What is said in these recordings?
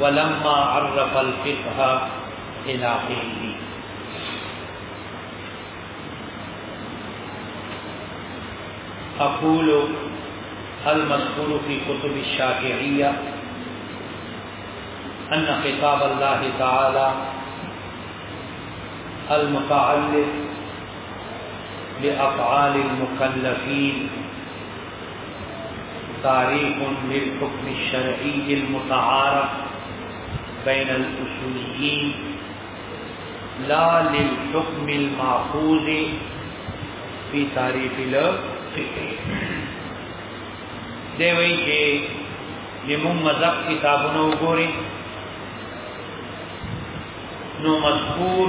ولما عرف الفقه الى حين أقول المذكور في كتب الشافعية أن خطاب الله تعالى المتعلق بأفعال المكلفين تاريخ للحكم الشرعي المتعارف بين الأصوليين لا للحكم المأخوذ في تاريخ الله دی وی چې لمون مذهب کتابونه وګوري نو مذکور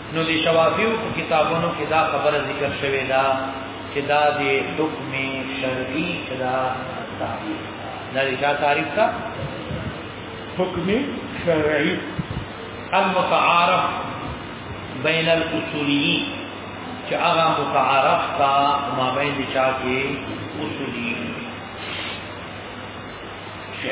نو د شوافیو په کتابونو کې دا خبره ذکر شوې ده چې دا د حکم شرعي چې دا تعریف دا د چا تعریف ده حکم شرعي المتعارف بین الاصولی چې هغه متعارف تا ما بین د چا کې اصولي شي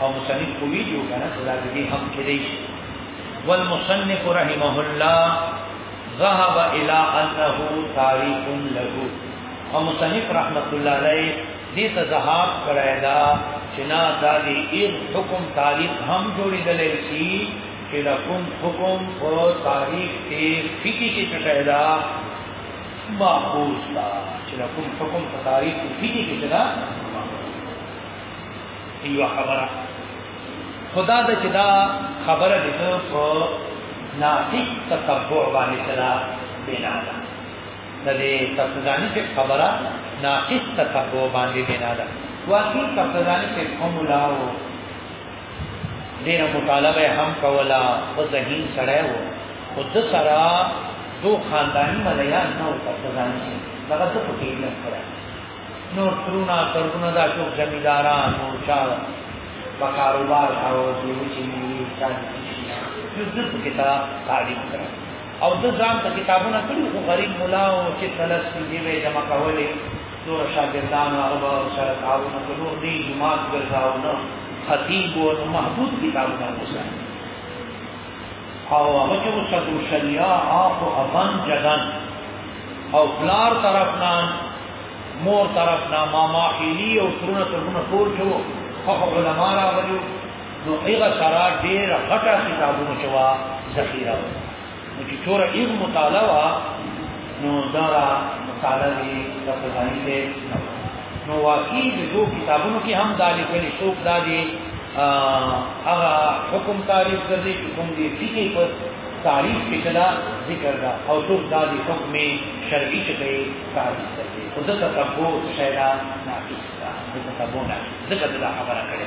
او مصنف کوي جو کنه خدا دې هم کړی شي والمصنف رحمه الله ذهب الى انه تاريخ له او مصنف رحمت الله علیه دې ته ذهاب کړای دا چې نا دا دې ایر حکم تاریخ هم جوړې دلې شي چې دا کوم حکم او تاریخ کې فقہی کې څه پیدا ماخوذ دا چې دا کوم حکم په تاریخ کې فقہی کې څه یو خبره خدا د چې دا خبره د ته په نافي تتبع باندې سره بنا ده د دې تفضانی په خبره نافي تتبع باندې بنا ده واقعي تفضانی په کوم لاو ډیره مطالبه هم کولا په ذهین سره وو خود سره دو خاندانی مليان نه وو تفضانی دغه څه پکې نه کړه نور ترونا ترونه دا ټول زمینداران او چا په کاروبار او دې چې نیوي ځان دې دې کې تا تعلیم کړو او د ځان ته کتابونه کړو خو غریب مولا او چې ثلاث دې به جمع کولې نور شاګردان او ابا سره تعاون کړو دې جماعت ګرځاو نو خطیب او محبوب کتابونه وسه او هغه چې وسدو شریا اخو ابن جدن او پلار طرفنا مور طرفنا ماما خیلی او ترونه ترونه ټول شو خو علماء راغلي نو هغه سره ډیر غټه کتابونه شوا ذخیره نو چې څوره یې مطالعه نو دا مطالعه دی ډاکټر غنی ته نو واقعي د دوه کتابونو کې هم دا لیکل شوی دا دی هغه حکم تعریف کړی چې کوم دی فقې په تعریف کې کلا ذکر دا او څو دا دی حکم شرعي چې کوي تعریف کوي او دا تکبو شایلا ناقص دا تکبو نه ذکر دا خبره کړې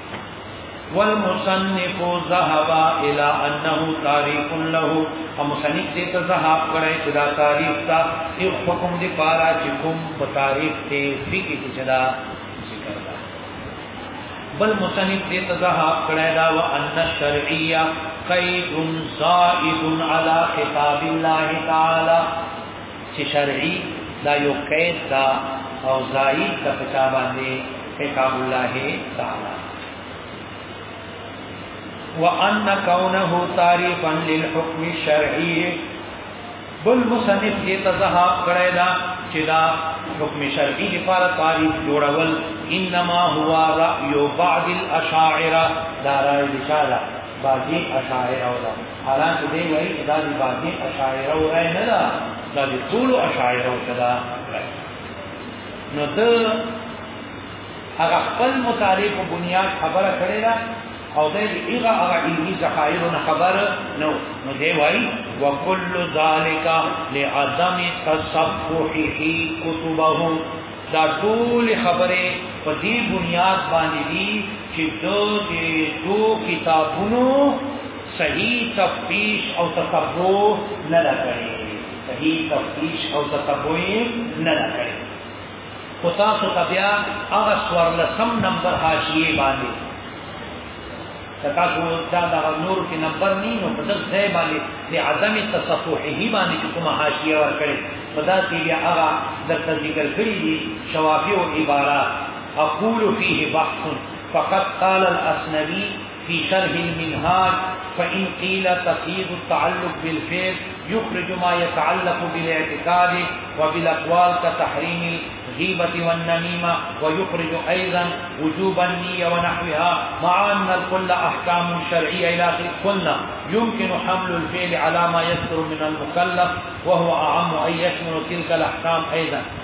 والمصنف ذهب الى انه تاریخ له او مصنف دې ته ذهاب کړی چې دا تاریخ تا یو حکم دی پارا چې کوم په تاریخ کې فقې کې چلا ذکر دا بل مصنف دې ته ذهاب کړی دا و ان الشرعیه قید زائد علی خطاب الله تعالی چې شرعي دا یو قید دا او ځای د پچا باندې حکام الله تعالی وان كونه تعريفا للحكم الشرعي بل مصنف دې تزها کړی دا چې دا حکم شرعي لپاره تعریف جوړول انما هو راي بعض الاشاعره دا راي اشاره بعضي اشاعره حالانکه دی وایي چې دا د باطني اشاعره ورای نه ده دا د ټولو اشاعره وکړه نو ده هغه خپل مطالعه په بنیاد خبره کړې ده او د هغه هغه علمي ذخایرو نه خبر نو نو دی وایي وکل ذالک لعدم تصفحه کتبه دا ټول خبره په دې بنیاد باندې دي چې دوی دوه کتابونو صحیح تفتیش او تتبع نه ده کړې صحیح تفتیش او تتبع نه ده کړې خو تاسو ته بیا هغه څوارلسم نمبر حاشیې باندې که تاسو دا دغه نور کې نمبر نه نو په دغه ځای باندې د عدم تصفحه باندې چې کومه حاشیه ورکړې په دا کې بیا هغه درته ذکر کړی دي شوافی او عبارات اقول فيه بحث فقد قال الاسنبي في شرح المنهاج فان قيل تقييد التعلق بالفعل يخرج ما يتعلق بالاعتقاد وبالأقوال كتحريم الغيبة والنميمة ويخرج أيضا وجوب النية ونحوها مع أن الكل أحكام شرعية إلى آخر يمكن حمل الفعل على ما يصدر من المكلف وهو أعم أن يشمل تلك الأحكام أيضا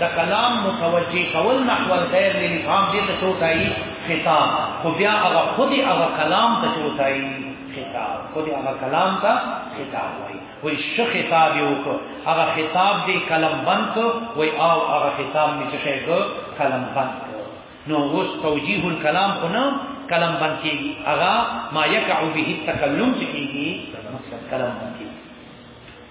د کلام متوجه کول نحو الغیر للفهام دې ته چوتای خطاب خو بیا هغه خود هغه کلام ته چوتای خطاب خود هغه کلام ته خطاب وای وای ش خطاب یو کو هغه خطاب دې کلم بند کو وای او هغه خطاب می څه کو کلم بند نو اوس توجیه الکلام خو نه کلم بند کیږي هغه ما یکع به التکلم کیږي مطلب کلم بند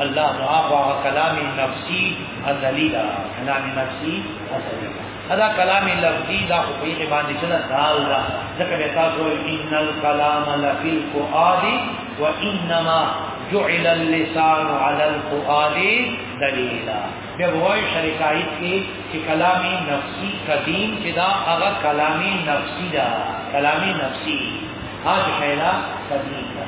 الله تعالی هغه کلام نفسي ازلی دا کلام نفسي ازلی دا کلام لفظي دا خو په یوه باندې چې دال دا ځکه به تاسو ان الکلام لفی الفؤاد وانما جعل اللسان على الفؤاد دلیلا بیا وای شریکایت کې چې کلام نفسي قدیم چې دا هغه کلام نفسي دا کلام نفسي هغه شیلا قدیم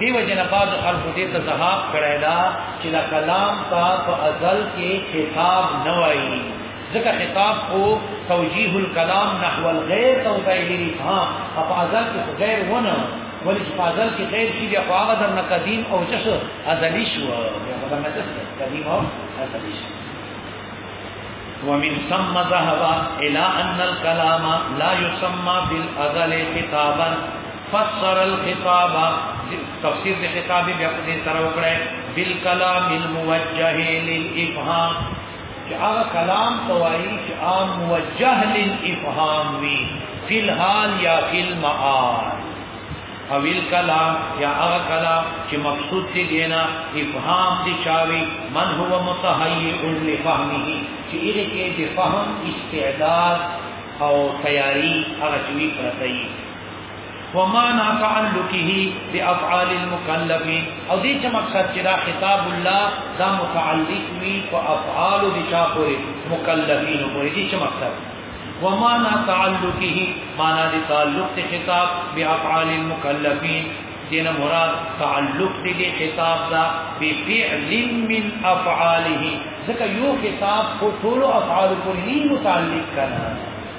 دیو جن بعض خلق دې ته ذهاب کړی دا چې دا کلام تا په ازل کې خطاب نه وایي ځکه خطاب کو توجیه الکلام نحو الغیر تو غیر ها په ازل کې غیر ونه ولې چې په ازل کې غیر شي بیا خو هغه در قدیم او چس ازلی شو بیا خو در چس قدیم او ازلی شو ومن ثم ذهب الى ان الكلام لا يسمى بالازل خطابا فسر الخطاب تفسیر د خطاب بیا په دې سره وکړه بالکلام الموجه للافهام چې هغه کلام توایي چې عام موجه للافهام وی فی الحال یا فی المعال او الکلام یا هغه کلام چې مقصود دی دینا افهام دی چاوي من هو متهیئ لفهمه چې دې کې د فهم استعداد او تیاری هغه چې پرته ومانا تعلقه بافعال المكلف او دې چې مقصد چې دا خطاب الله دا متعلق وي په افعال د چا پورې مکلفین پورې دې چې مقصد ومانا تعلقه معنا دې تعلق ته خطاب بافعال المكلفين دین مراد تعلق دې دې خطاب دا بفعل من افعاله ځکه یو خطاب په ټول افعال پورې متعلق کړه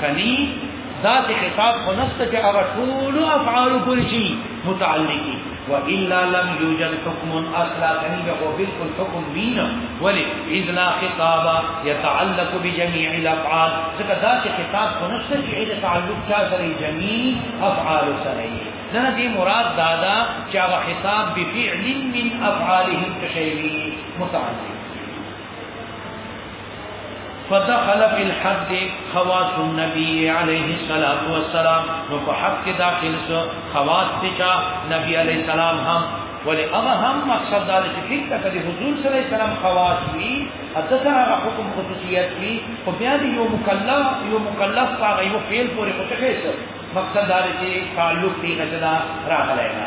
کني ذات خطاب خنست چې هغه ټول افعال کول شي متعلقي والا لم يوجد حكم اصلا کني به بالکل حکم بينا ولي اذ لا خطاب يتعلق بجميع الافعال ځکه ذات خطاب خنست چې هغه تعلق چا سره جميع افعال سره دنا دي مراد دادا چې هغه خطاب بفعل من افعالهم تشيري متعلق فدخل في الحد خواص النبي عليه الصلاة والسلام نو په حد کې داخل شو خواص دي چا نبي عليه السلام هم ولې هغه هم مقصد دا چې فکر کړي حضور صلی الله علیه وسلم خواص وي حدثنا هغه حکم خصوصیت وي او بیا دی یو مکلف یو مکلف هغه یو فعل پورې کوته مقصد دا چې تعلق دی نه راغلی نه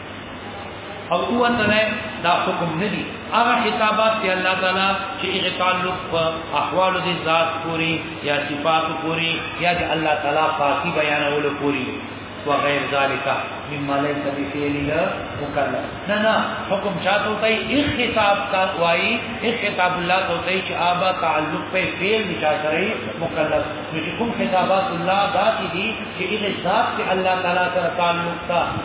او هو سره دا حکم نه دي هغه خطابات چې الله تعالی چې هغه تعلق په احوال دي ذات پوری یا صفات پوری یا د الله تعالی پاکي بیانولو پوری وغير ذلك مما ليس بفعل مكلف نه نه حکم شاته کوي اخ خطاب کا وای اخ خطاب الله کو کوي چې آبا تعلق په فعل نشا شرعي مکلف چې کوم خطابات الله ذات دي چې اله ذات الله تعالی سره تعلق تا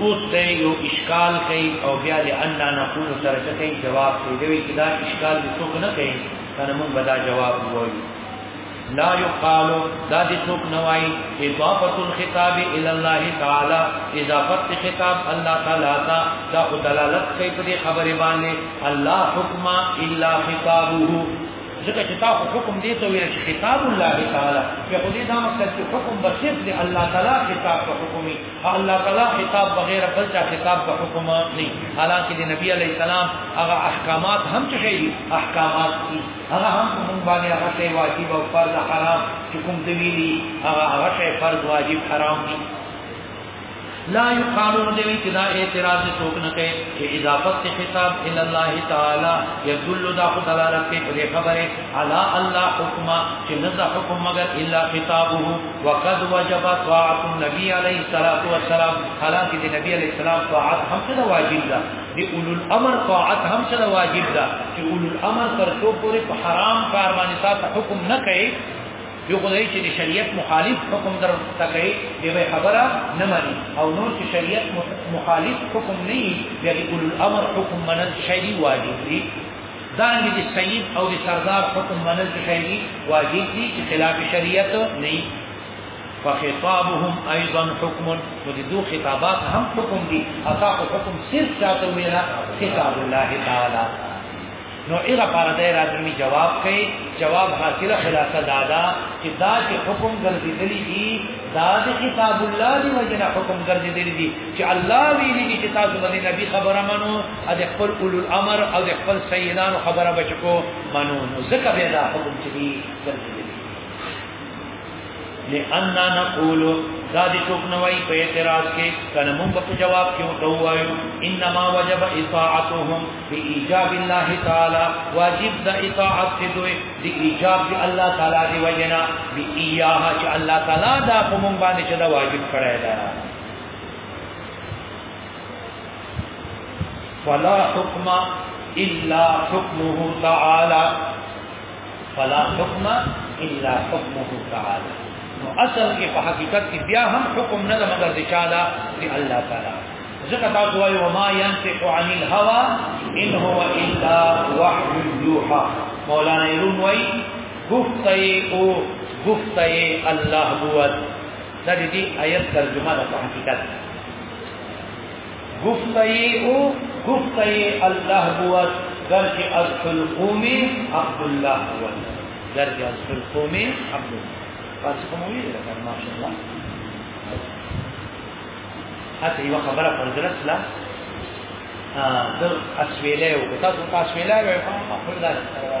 اوس ته یو اشکال کوي او بیا د ان نقول سره څه کوي جواب کوي دوی چې دا اشکال د څوک نه کوي کنه موږ به دا جواب وایو لا یقال دا د څوک نه وایي اضافه الخطاب الى الله تعالی اضافت خطاب الله تعالی تا دا دلالت کوي په خبره باندې الله حکما الا خطابه ځکه چې تاسو حکم دی ته ویل چې کتاب الله تعالی په خو دې دا مقصد چې حکم به صرف دی الله تعالی کتاب په حکمي الله تعالی کتاب بغیر بل چا کتاب په حکم نه حالانکه د نبی علی السلام هغه احکامات هم چې شي احکامات دي هغه هم موږ باندې هغه شی واجب او فرض حرام چې کوم دی هغه هغه شی فرض واجب حرام دي لا يقالون دی چې دا اعتراض څوک نه کوي چې اضافت ته خطاب ال الله تعالی يدل دا خو دلالت کوي په خبره على الله حکم چې نه دا حکم مگر الا خطابه وقد وجب طاعت النبي عليه الصلاه والسلام حالانکه د نبی عليه السلام طاعت هم څه واجب ده د اولو الامر طاعت هم څه واجب ده چې اولو الامر پر څو پورې په حرام کار باندې تاسو حکم نه کوي یو خدای چې د شریعت مخالف حکم در تکي دی به خبره نه مانی او نور چې شریعت مخالف حکم نه دی یعنی اول الامر حکم منل شری واجب دی دا نه دي سید او د سردار حکم منل شری واجب دی چې خلاف شریعت نه فخطابهم ايضا حكم ودو خطابات هم حکم دي اصح حکم صرف چاته ویلا خطاب الله تعالی نو ایغه پاره د راځمي جواب کوي جواب حاصل خلاصه دادا چې دا چې حکم ګرځېدلی دي دا د کتاب الله دی وجنه حکم ګرځېدلی دي چې الله ویلي دي چې تاسو باندې نبی خبره منو او د خپل اولو الامر او د خپل سیدانو خبره بچو منو نو ځکه به دا حکم چې ګرځېدلی لئننا نقول دا دې څوک نه وایي په اعتراض کې کنه موږ په جواب کې وته وایو انما وجب اطاعتهم بايجاب الله تعالی واجب د اطاعت دې دوی د ایجاب دی الله تعالی دی وجنا بی ایاه چې الله تعالی دا په موږ باندې چې دا واجب کړی دا فلا حکم الا حکمه تعالی فلا حکم الا حکمه تعالی نو اصل کې په حقیقت کې بیا هم حکم نه مگر د چاله دی الله تعالی ځکه تاسو وایو ما ينطق عن الهوى ان هو الا وحي يوحى مولانا يرون وای گفته او گفته الله هو د دې آیت ترجمه د حقیقت گفته ای او گفته ای الله بود گرچه از خلقوم عبدالله بود گرچه از خلقوم عبدالله پس کموی دیده کن ماشاءالله حتی ایوه خبره پر درس لا د اسویلې او تاسو تاسو ویلای وای په خپل ځای سره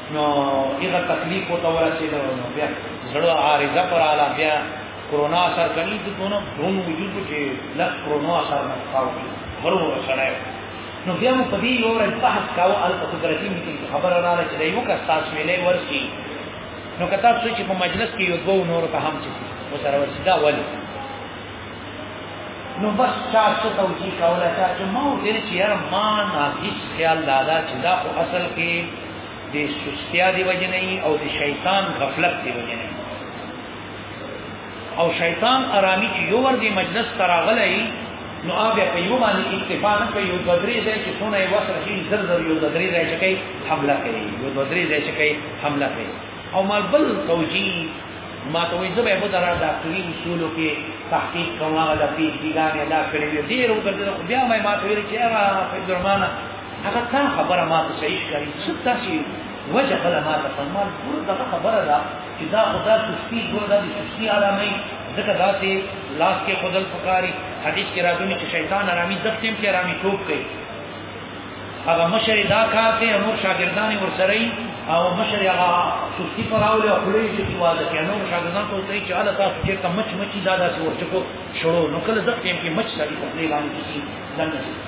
نو هغه تکلیف او تور چې دا نو بیا زړه عارضه پر اعلی بیا کرونا اثر کوي د دونو دون وجود کې لا کرونا اثر نه کوي مرو سره نو بیا مو په دې یو ورځ بحث کاوه ال په قدرتي میټینګ خبر را نه چې دا یو کس تاسو ملي ورسي نو کته څه چې په مجلس کې یو دوه نور ته هم چې و سره ورسي دا ولې نو بس چا څه توجیه کوله چې ما ودې چې یار ما نه هیڅ خیال لاله چې دا خو اصل کې د سستیا دی وجه نه او د شیطان غفلت دی وجه نه او شیطان آرامی چې یو ور دی مجلس تراغلی نو هغه په یو باندې اکتفا نه کوي یو بدري ځای چې څونه یې وسره شي زر زر یو بدري ځای چې کوي حمله کوي یو بدري ځای چې کوي حمله کوي او مال بل توجی ما ته وایي زبې په درا ډاکټري اصول کې تحقیق کومه د پیډ دیګانې دا کړې دي ډیر وکړل بیا ما ته ویل چې هغه عبدالرحمن هغه تا خبره ما ته صحیح ښکاري څه تاسو وجه بل ما ته فرمان ګور دا خبره ده چې دا خدا سستی ګور دا سستی آرامي ځکه دا چې لاس کې خدل پکاري حدیث کې راځي چې شیطان آرامي د ټیم کې آرامي ټوب کوي هغه مشر دا کار کوي امر شاګردان ورسره او مشر هغه سستی پراولې او خلې چې واده کوي نو شاګردان ته وایي چې اله تاسو چې کم مچ مچي دا داسې ورچکو شروع نو کله ځکه چې مچ سړي په دې باندې کې دنه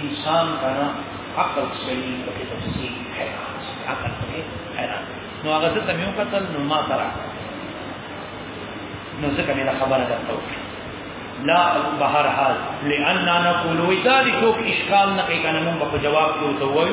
انسان کا نا عقل سلیم پکې تفصیل حیران شي عقل پکې حیران نو هغه څه تمیو قتل نو ما ترا نو ځکه مې خبره درته لا بهر حال لئن انا نقول وذلك اشکال نه کوي کنه موږ په جواب کې وتوي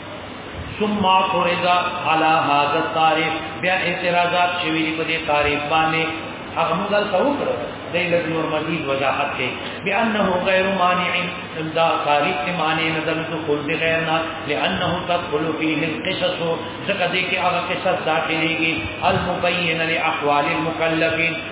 ثم فرض على هذا التعريف بیا اعتراضات شوی په دې تعریف باندې هغه موږ ته وکړو د لږ نور مزید وضاحت کې بانه غیر مانع دا تعریف کې معنی نه دل دخول دی غیر نه لانه تدخل فيه القصص ځکه دې کې هغه قصص داخليږي المبين لاحوال المكلفين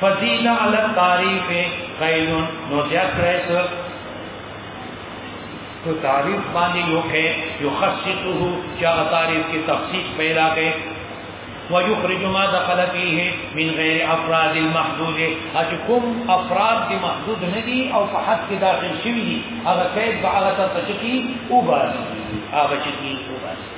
فزید علی التعریف قید نو زیاد کړی سو تو تعریف باندې یو کې یو خصیته چا تعریف کې تخصیص پیدا کې ويخرج ما دخل فيه من غير افراد المحدود اجكم افراد دي محدود ندي او فحد کې داخل شوی دي هغه قید به هغه تفصیلی او باندې هغه چې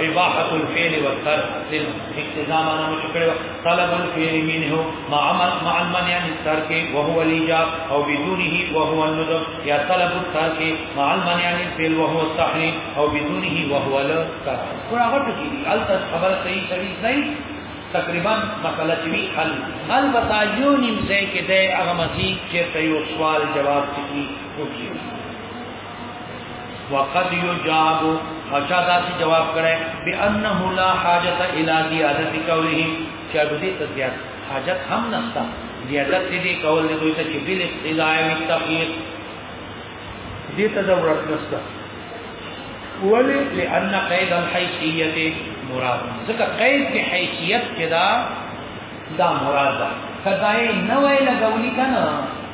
اباحه الفعل والترك للاقتضاء معنا مو کړو طلب الفعل منه مع عمل مع المنع عن الترك وهو الايجاب او بدونه وهو الندب يا طلب الترك مع المنع عن الفعل وهو التحريم او بدونه وهو الكفر ورا غټ کی الت خبر صحیح صحیح صحیح تقریبا مسله چې حل البته یو نیم ځای کې د هغه مزي چې یو سوال جواب کوي وقد يجاب مشا داسې جواب کړي بانه لا حاجت الى زيادت قوله چې دې ته زیات حاجت هم نشته زیادت دې کول نه دوی ته چې بل اقتضاء او تخیر دې ته ضرورت نشته ولی لان قید الحیثیت مراد ځکه قید کې حیثیت کې دا دا مراد ده کداې نه وای لګولې کنه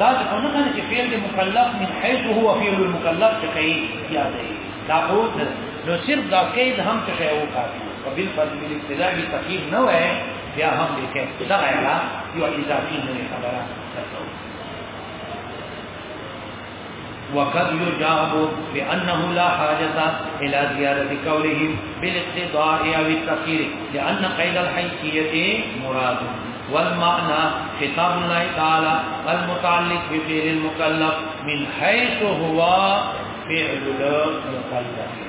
دا چې په نخنه کې فعل د مکلف من حيث هو فعل المکلف څه کوي یا دی دا قوت نو صرف دا قید هم څه شی وکړي او بل فرض بل ابتداء به تقید نه وای بیا هم دې کې دا غیره یو اضافي نه خبره وقد يجاب بأنه لا حاجة إلى زيادة قولهم بالاقتضاء أو التخير لأن قيد الحيثية مراد والمعنى خطاب الله تعالى المتعلق بفعل المكلف من حيث هو فعل المكلف